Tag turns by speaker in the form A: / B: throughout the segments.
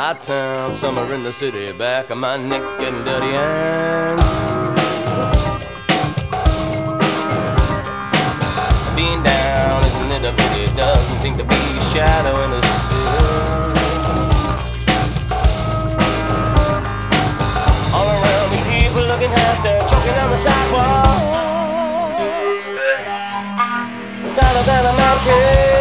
A: Hot town, summer in the city, back of my neck getting dirty and being down isn't it a pity? Doesn't seem to be a shadow in the city. All around me, people looking half dead, choking on the sidewalk. The sound of an mountain.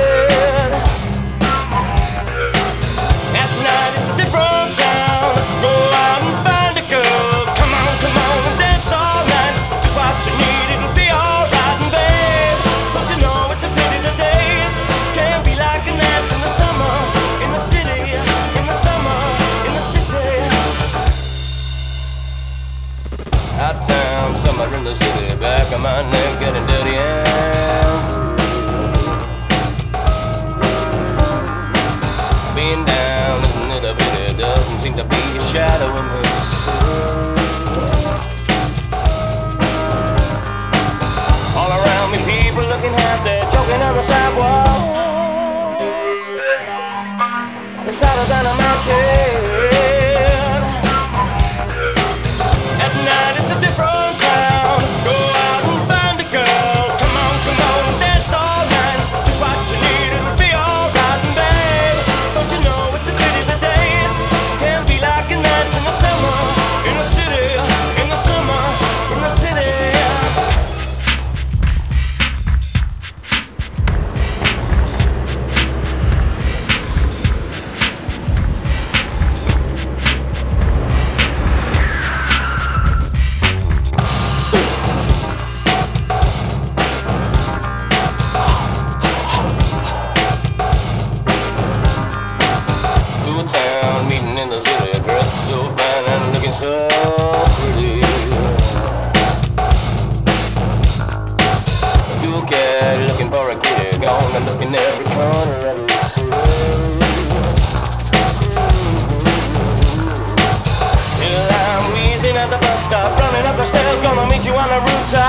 A: Out town, summer in the city, back of my neck getting dirty and being down isn't it a pity? Doesn't seem to be a shadow in the sun. All around me, people looking half dead, choking on the sidewalk. The sound of an mountain. sitting in the zero, your so fine and looking so pretty. Cool cat looking for a kitty, gone and looking every corner, every see. Well, I'm wheezing at the bus stop, running up the stairs, gonna meet you on the rooftop.